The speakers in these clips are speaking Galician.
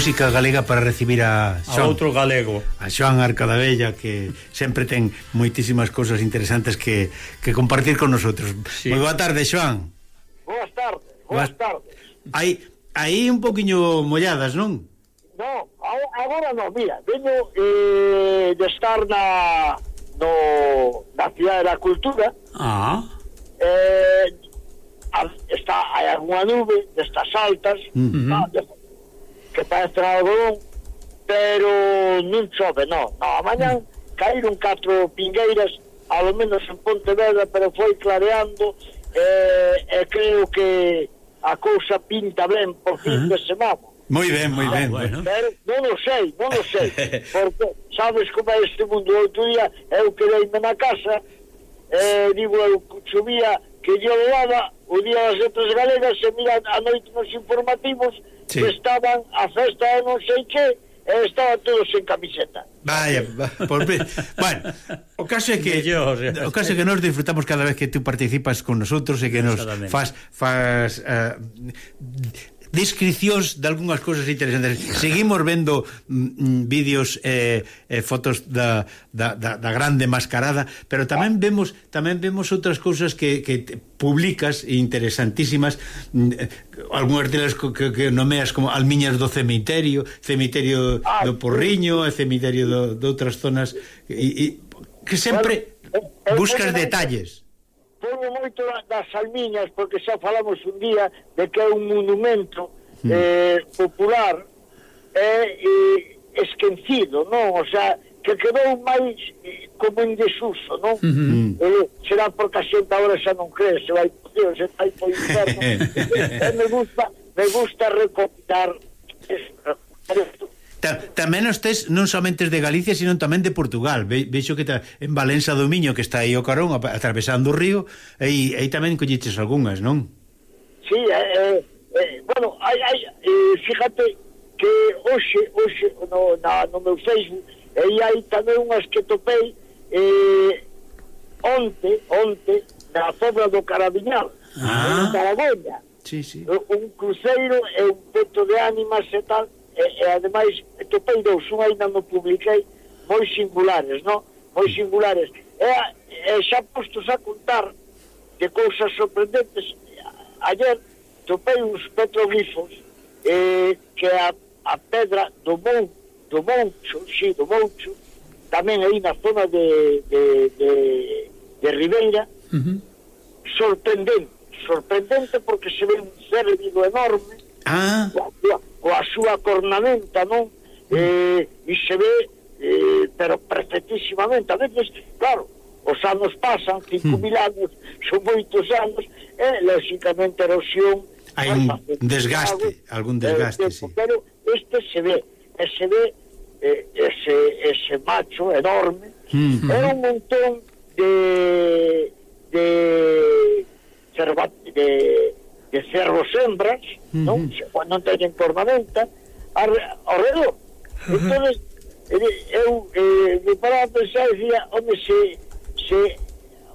música galega para recibir a Xoan, a outro galego. A Xoan Arcadabella que sempre ten moitísimas cousas interesantes que, que compartir con nosotros. Sí. Moi boa tarde, Xoan. Boas tardes. Boas tardes. Aí aí un poquiño molladas, non? No, agora non, mira, veño eh, de estar na no, na Cidade da Cultura. Ah. Eh, está hai algunha nube destas altas, mm. ah, uh -huh que parece algodón, pero non chove, non. No, amanhã mm. caíron catro pingueiras, ao menos en Pontevedra, pero foi clareando, e, e creo que a cousa pinta ben por fin uh -huh. de semana. Moi ben, moi ah, ben. Bueno. Pero non o sei, non o sei. Porque sabes como é este mundo. Outro día eu quedei na casa, eh, digo, eu subía que yo levaba o Día das Letras Galegas se mira a noite nos informativos sí. que estaban a festa e non sei que e estaban todos en camiseta. Vaya, por bueno, o caso é que yo, o, sea, o caso é que nós disfrutamos cada vez que tú participas con nosotros e que nos faz faz uh, descripcións de algunhas cousas interesantes. Seguimos vendo mm, mm vídeos e eh, eh, fotos da, da, da, da grande mascarada, pero tamén vemos tamén vemos outras cousas que, que publicas e interesantísimas mm, eh, algunhas delas que, que nomeas como Almiñas do Cemiterio, Cemiterio ah, do Porriño, e Cemiterio do, de outras zonas e, e, que sempre buscas detalles falamos moito das almiñas porque xa falamos un día de que é un monumento mm. eh, popular eh, esquecido, non? O sea, que quedou máis eh, como en desuso, non? Mm -hmm. eh, será porque a xente agora xa non cree, se vai Dios, se vai por inferno. Eh, eh, me gusta, me gusta recomendar esto ta, tamén os tes non somente de Galicia, sino tamén de Portugal. Ve, veixo que ta, en Valença do Miño, que está aí o Carón, atravesando o río, aí, aí tamén colliches algunhas, non? Sí, eh, eh, eh, bueno, hai, hai, eh, fíjate que hoxe, hoxe no, na, no meu Facebook, aí hai tamén unhas que topei eh, onte, onte, na zona do Carabiñal, ah. en Tarragona. Sí, sí. Un cruceiro e un peto de ánimas e tal, e, e ademais topei dous, un ainda non publiquei moi singulares, non? Moi singulares e, e xa postos a contar de cousas sorprendentes ayer topei uns petroglifos eh, que a, a pedra do Mon, do Moncho, sí, do Moncho, tamén aí na zona de, de, de, de Ribeira, uh -huh. sorprendente, sorprendente porque se ve un cérvido enorme, ah. coa, coa súa cornamenta, non? Mm. Eh, e se ve, eh, pero perfectísimamente. A veces, claro, os anos pasan, 5.000 mm. anos, son moitos anos, e, eh, lóxicamente, erosión... Hai un desgaste, algún eh, desgaste, eh, sí. Pero este se ve, se ve eh, ese, ese macho enorme, mm era un montón de de, de, de de cerros hembras. Uh -huh. Non teñen cornamenta ao redor. Uh -huh. Entón, eh, eh, eu eh, me paraba a pensar e dicía, home, se, se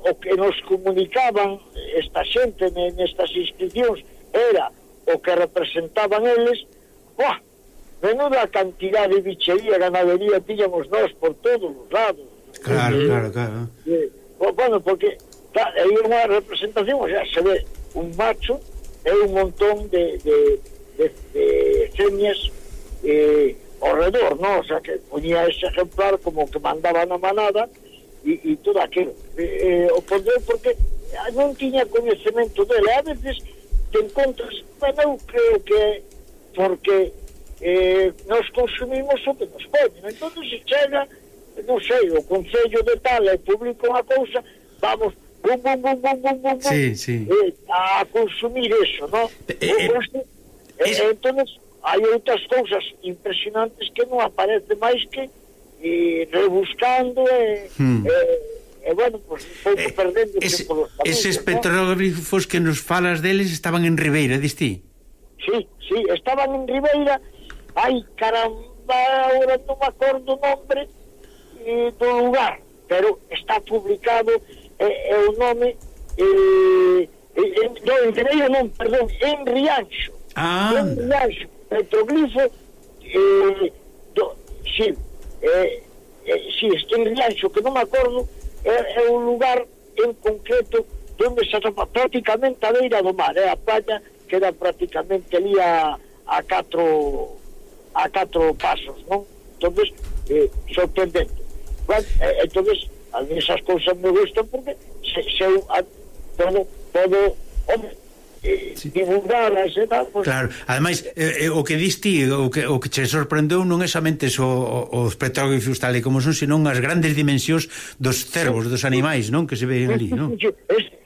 o que nos comunicaban esta xente nestas inscripcións era o que representaban eles, buah, menuda cantidad de bichería, ganadería tiñamos nós por todos os lados. Claro, eh, claro, claro. Eh, bueno, porque claro, hai unha representación, o sea, se ve un macho é un montón de, de, de, de señas eh, ao redor, ¿no? o sea, que poñía ese ejemplar como que mandaba na manada e, e todo aquilo. Eh, eh, o poder porque non tiña coñecemento dele. A veces te encontras, bueno, eu creo que porque eh, nos consumimos o que nos ponen. Entón, se chega, non sei, o Concello de tal e publica unha cousa, vamos bum, bum, bum, bum, bum, bum, sí, sí. Eh, a consumir eso, ¿no? Eh, eh, eh, eh, eh, entonces, hai outras cousas impresionantes que non aparece máis que eh, rebuscando e... Eh, hmm. eh, e bueno, pues, eh, perdendo ese, caminos, eses petróglifos ¿no? que nos falas deles estaban en Ribeira, distí? Sí, sí, estaban en Ribeira ai, caramba, ahora non me acordo o nombre eh, do lugar pero está publicado é, é o nome eh, en, no, en Pereira non, perdón, en Rianxo ah. en Rianxo petroglifo eh, do, si eh, eh, si, en Rianxo que non me acordo é, é un lugar en concreto onde se atopa prácticamente a beira do mar é a a playa era prácticamente ali a, a catro a catro pasos non? entonces eh, sorprendente bueno, eh, entonces a mí esas cousas me gustan porque se, se eu a, todo, todo, hombre, eh, sí. divulgadas e ¿eh? tal, pues... Claro, ademais eh, eh, o que diste, o que, o que che sorprendeu non é somente so, o, os petróglifos tal e como son, senón as grandes dimensións dos cervos, dos animais, non? Que se ven ali, non? Este,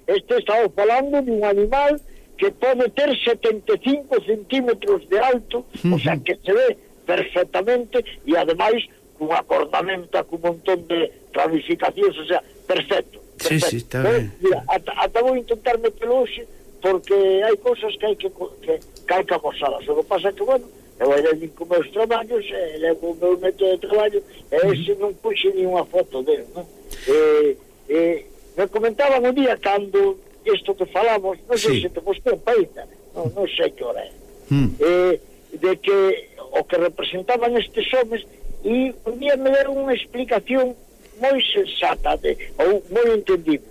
este estaba falando dun animal que pode ter 75 centímetros de alto, uh -huh. o sea, que se ve perfectamente e ademais cunha cornamenta, cun montón de ramificacións, o sea, perfecto. perfecto. Sí, sí, está ben. Mira, ata, ata vou intentar metelo hoxe, porque hai cousas que hai que, que, que hai que amosalas. O que pasa que, bueno, eu era nin con meus traballos, e eh, levo o meu método de traballo, e ese non puxe ni unha foto dele, non? E, eh, e, eh, me comentaban un día cando isto que falamos, non sei sí. se te gustou paita, non, non sei que hora é, mm. eh, de que o que representaban estes homes e podían me dar unha explicación moi sensata de, ou moi entendible.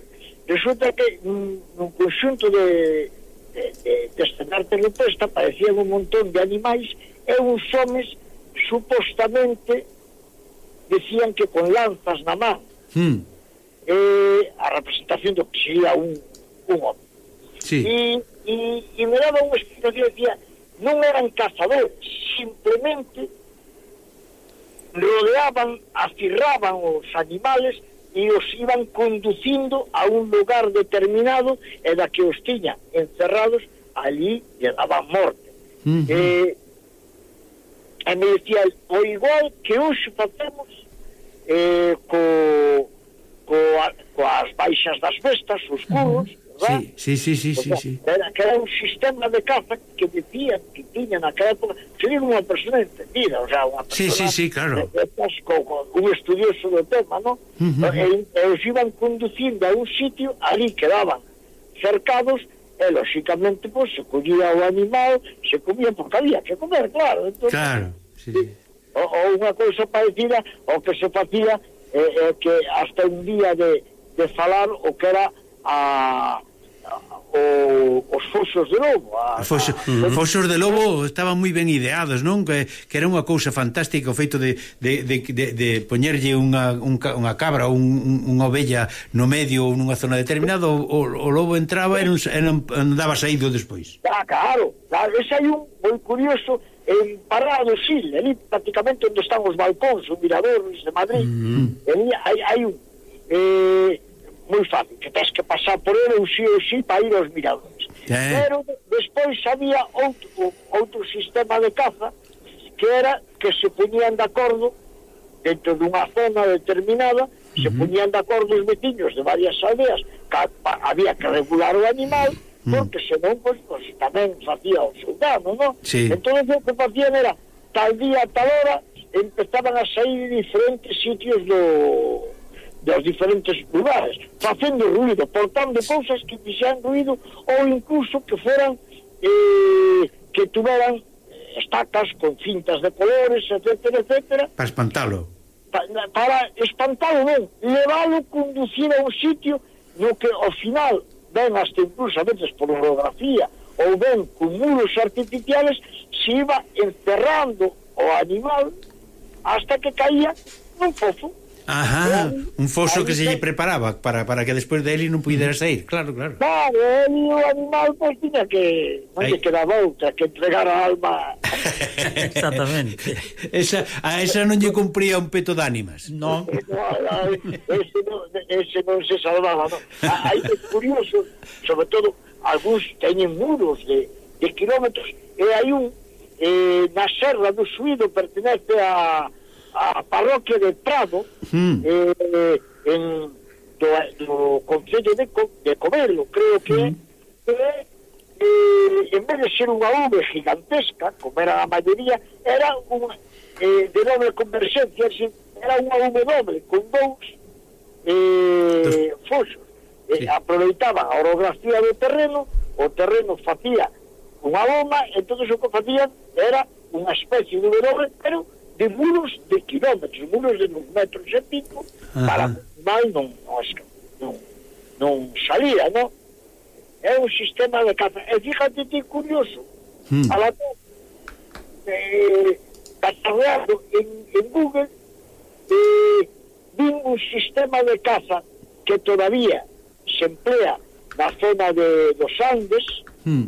Resulta que mm, nun conxunto de, de, de, de estandarte rupestre aparecían un montón de animais e uns homes supostamente decían que con lanzas na man mm. eh, a representación do que sería un, un home. Sí. E, e, e me daba unha explicación, decía, non eran cazadores, simplemente rodeaban, acirraban os animales e os iban conducindo a un lugar determinado e da que os tiña encerrados ali lle daban morte. Uh -huh. eh, e me dicía, o igual que hoxe facemos eh, co, co, coas baixas das bestas, os curros, uh -huh verdad? Sí, sí, sí, sí, sea, sí, sí. Era, que era un sistema de caza que decían que tiña naquela época sería unha persona entendida, o sea, unha persona sí, sí, sí, claro. de, de Pasco, un estudioso do tema, ¿no? Uh -huh. Eh, e, eh, e os iban conducindo a un sitio, ali quedaban cercados e lógicamente pues, se collía o animal, se comía porque había que comer, claro. Entonces, claro, sí. sí. O, o unha cousa parecida o que se facía eh, eh, que hasta un día de, de falar o que era a o, os foxos de lobo. A, Foxo, a, foxos de lobo estaban moi ben ideados non? Que, que era unha cousa fantástica o feito de, de, de, de, de poñerlle unha, un, unha cabra ou un, unha ovella no medio ou nunha zona determinada o, o, o lobo entraba e non, non andaba saído despois. Ah, claro, claro, ese hai un moi curioso en Parado Sil, ali prácticamente onde están os balcóns, o mirador de Madrid, mm-hmm. mm ali hai, hai un... Eh, moi fácil, que tens que pasar por ele ou sí ou sí para ir aos miradores. Eh. Pero despois había outro, outro sistema de caza que era que se poñían de acordo dentro dunha zona determinada se uh -huh. poñían de acordo os veciños de varias aldeas que había que regular o animal porque senón pois, pois, tamén facía o soldado, non? Sí. Entón o que facían era tal día, tal hora empezaban a sair diferentes sitios do dos diferentes lugares, facendo ruido, portando cousas que fixeran ruido ou incluso que fueran eh, que tuveran eh, estacas con cintas de colores, etcétera, etcétera. Para espantalo. Pa, para espantalo, non. Levalo, conducir a un sitio no que ao final ven hasta incluso a veces por orografía ou ben con muros artificiales se iba encerrando o animal hasta que caía nun pozo. Ajá, un foso que se lle preparaba para, para que despois de ele non pudera sair, claro, claro. Claro, ele o animal pois pues, tiña que non lle quedaba outra que entregar a alma. Exactamente. Esa, a esa non lle cumpría un peto de ánimas, non? no, ese, non ese non se salvaba, non. Hai que curioso, sobre todo, algúns teñen muros de, de kilómetros, e hai un eh, na serra do Suído pertenece a a parroquia de Prado mm. eh, en, do, do Concello de, de Comedo creo que mm. eh, eh, en vez de ser unha V gigantesca como era a maioría era unha eh, de doble converxencia era unha V doble con dous eh, fosos eh, sí. aproveitaba a orografía do terreno o terreno facía unha bomba entonces o que facían era unha especie de V doble pero de muros de quilómetros, muros de uns metros e pico, Ajá. para mal non, osca, non, non salía, non? É un sistema de caza. E fíjate ti curioso, hmm. a la vez, eh, en, en Google, eh, vin un sistema de caza que todavía se emplea na zona de dos Andes hmm.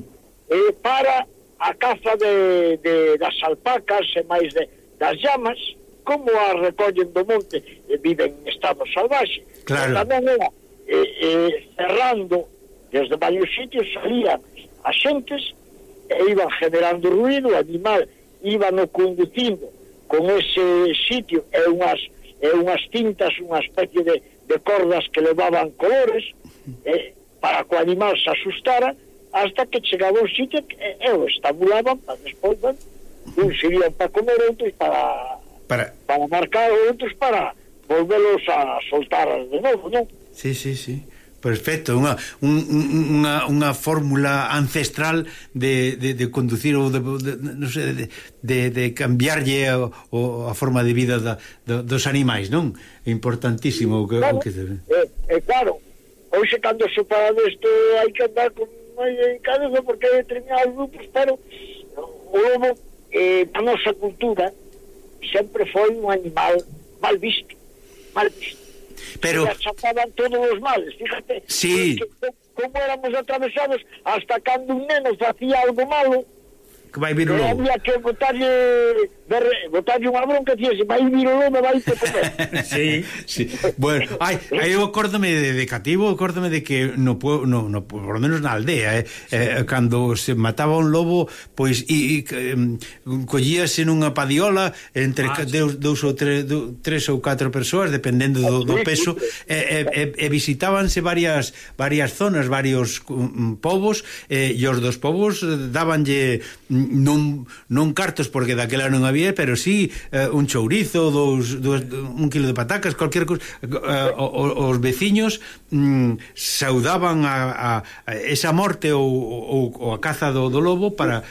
eh, para a caza de, de das alpacas e máis de das llamas como a recollen do monte e viven en estado salvaxe claro. tamén era eh, eh, cerrando desde varios sitios salían as xentes e iban generando ruido o animal iban o conducindo con ese sitio e unhas, e unhas tintas unha especie de, de cordas que levaban colores eh, para que o animal se asustara hasta que chegaba un sitio que e, e o estabulaban para despois, bueno, uns irían para comer, outros para, para... para marcar, outros para volvelos a soltar de novo, non? Sí, sí, sí. Perfecto, unha, un, unha, unha fórmula ancestral de, de, de conducir ou de, de, non sei, de, de, de cambiarlle a, a forma de vida da, da, dos animais, non? É importantísimo o que, claro, o que se eh, É, claro, hoxe cando se fala desto hai que andar con máis cabeza porque hai determinados grupos, pero o lobo eh, a nosa cultura sempre foi un animal mal visto, mal visto. Pero... E achacaban todos os males, fíjate. Sí. Porque, como éramos atravesados hasta cando un neno facía algo malo, que vai vir eh, logo. Había que botarlle botarlle unha bronca, e se vai vir o lobo, vai te comer. sí, sí. Bueno, ai, aí eu acórdame de, de cativo, acórdame de que no, no, no, por lo menos na aldea, eh, sí. eh, cando se mataba un lobo, pois e, e collíase nunha padiola entre ah, deus, dous ou tres, dous, tres ou catro persoas, dependendo do, do peso, e, e, e visitábanse varias varias zonas, varios um, povos, e, e os dos povos eh, dábanlle mm, non, non cartos, porque daquela non había Pero sí eh, un chourizo, dous, dous, un kilo de patacas, cualquier cosa. Eh, os, veciños mm, saudaban a, a esa morte ou, ou, ou a caza do, do lobo para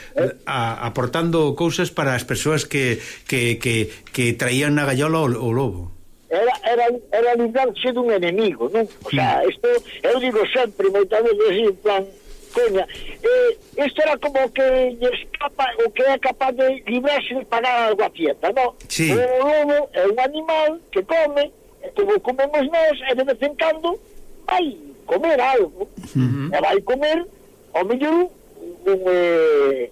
a, aportando cousas para as persoas que, que, que, que traían na gallola o, o lobo era, era, era librarse dun enemigo, non? O sea, isto, eu digo sempre, moitas veces, en plan, coña. Eh, isto era como que escapa, o que é capaz de librarse de pagar algo a tienda, non? Sí. O lobo é un animal que come, como comemos nós, e de vez en cando vai comer algo. Uh -huh. E vai comer, ao mellor, un... Eh,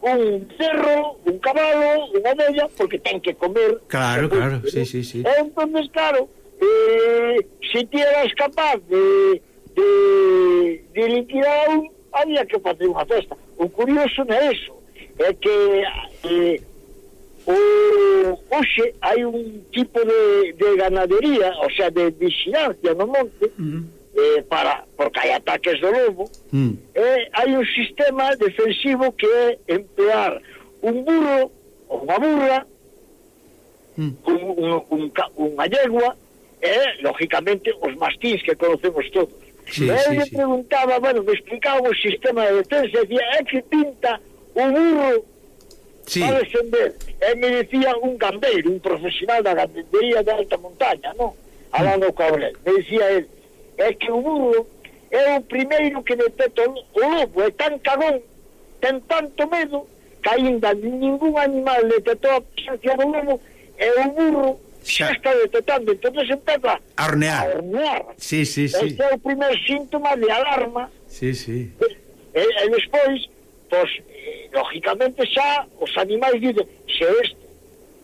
un cerro, un cabalo, unha bella porque ten que comer. Claro, claro, sí, sí, sí. Entonces, claro, eh, se si ti eras capaz de, de, de liquidar un, había que facer unha festa. O curioso non é eso, é que eh, o, hoxe hai un tipo de, de ganadería, o sea, de vigilancia no monte, uh -huh. eh, para, porque hai ataques do lobo, uh -huh. eh, hai un sistema defensivo que é emplear un burro ou unha burra, uh -huh. un, un, un, unha yegua, e, eh, lógicamente, os mastins que conocemos todos. Sí, e eu sí, le preguntaba, bueno, me explicaba o sistema de defensa, decía, é que pinta o burro sí. para descender. E me decía un gambeiro, un profesional da gandería de alta montaña, non? Alano Cabré, me decía él, é que o burro é o primeiro que detecta o lobo, é tan cagón, ten tanto medo, que ainda ningún animal detectou a presencia do lobo, e o burro xa, está detectando, entonces empeza a hornear. A hornear. Sí, sí, sí. Este é o primer síntoma de alarma. Sí, sí. E, e, despois, pois, lógicamente xa, os animais dicen, se este,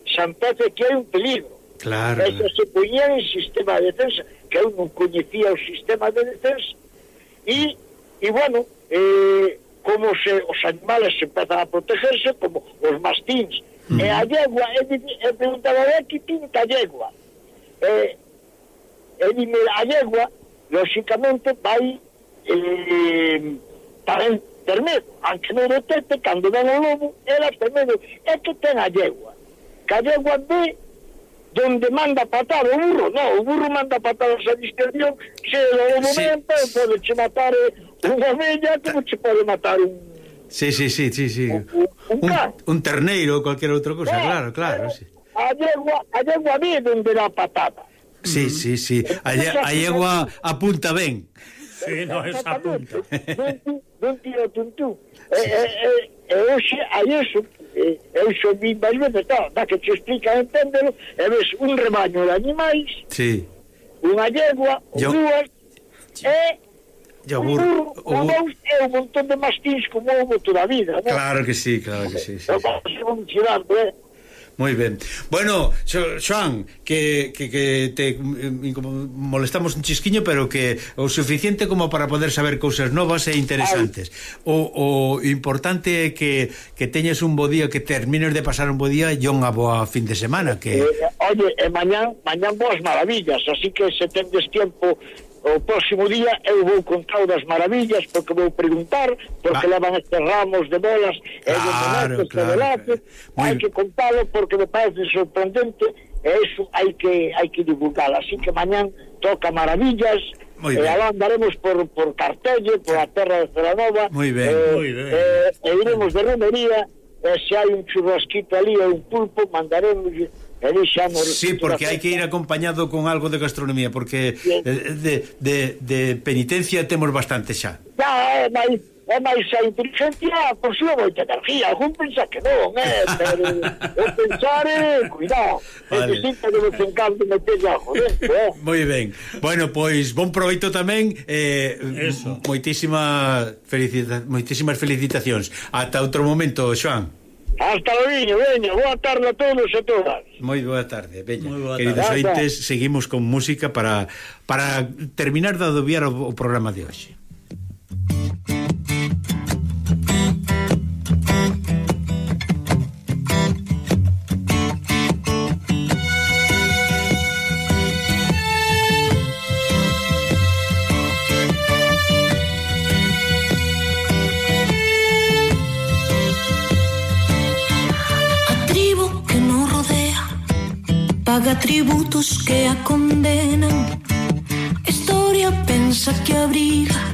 xa empece que hai un peligro. Claro. E xa se poñía en sistema de defensa, que eu non coñecía o sistema de defensa, e, e bueno, eh, como se os animales se empezan a protegerse, como os mastins, Eh, mm. E a yegua, e, eh, eh, preguntaba, que pinta a yegua? E, e dime, a yegua, lóxicamente, vai eh, para ter medo, aunque non detecte, cando ven o lobo, ela ter medo, é que ten a yegua. Que a yegua ve donde manda patar o burro, no, o burro manda patar a esa dispersión, se o momento sí. pode che matar unha vella, como che pode matar un Sí, sí, sí, sí, sí. Un, un, un terneiro ou cualquier outra cousa, claro, claro, sí. A yegua, a yegua vive onde dá patada. Sí, sí, sí. A, a yegua apunta ben. Sí, no, esa apunta. Non tiro tuntú. E, e, e hoxe a iso, eh, eu xo vi máis veces, da que te explica enténdelo, e ves un rebaño de animais, sí. unha yegua, dúas, e E o burro, o burro... un montón de mastins como houve toda a vida, non? Claro que sí, claro que sí, sí. Eu vou eh? Moi ben. Bueno, Xoan, que, que, que te mm, molestamos un chisquiño, pero que o suficiente como para poder saber cousas novas e interesantes. O, o importante é que, que teñes un bo día, que termines de pasar un bo día e unha boa fin de semana. Que... Eh, oye, e mañán, mañán boas maravillas, así que se tendes tempo o próximo día eu vou contar das maravillas porque vou preguntar porque ah. levan estes ramos de bolas claro, e de claro. Velazes, Muy... hai que contalo porque me parece sorprendente e iso hai que hai que divulgar así que mañán toca maravillas Muy e alá andaremos por, por Cartelle, por a terra de Ceranova Muy ben, eh, muy ben. Eh, e iremos de romería e se hai un churrasquito ali e un pulpo mandaremos Aí xa Sí, porque hai que ir acompañado con algo de gastronomía, porque eh, de, de, de penitencia temos bastante xa. Ya, é máis é máis a inteligencia consigo moita energía, algún pensa que non, eh, pero o pensar é, eh, cuidado, vale. é distinto que vos encanta meter algo joder. eh. Moi ben, bueno, pois, bon proveito tamén, eh, Eso. moitísima felicita, moitísimas felicitacións. Ata outro momento, Joan. Hasta lo viño, veña, boa tarde a todos e todas. Moi boa tarde, veña. Moi boa tarde. Queridos ointes, seguimos con música para, para terminar de adobiar o, o programa de hoxe. Paga tributos que a condenan. Historia pensa que abriga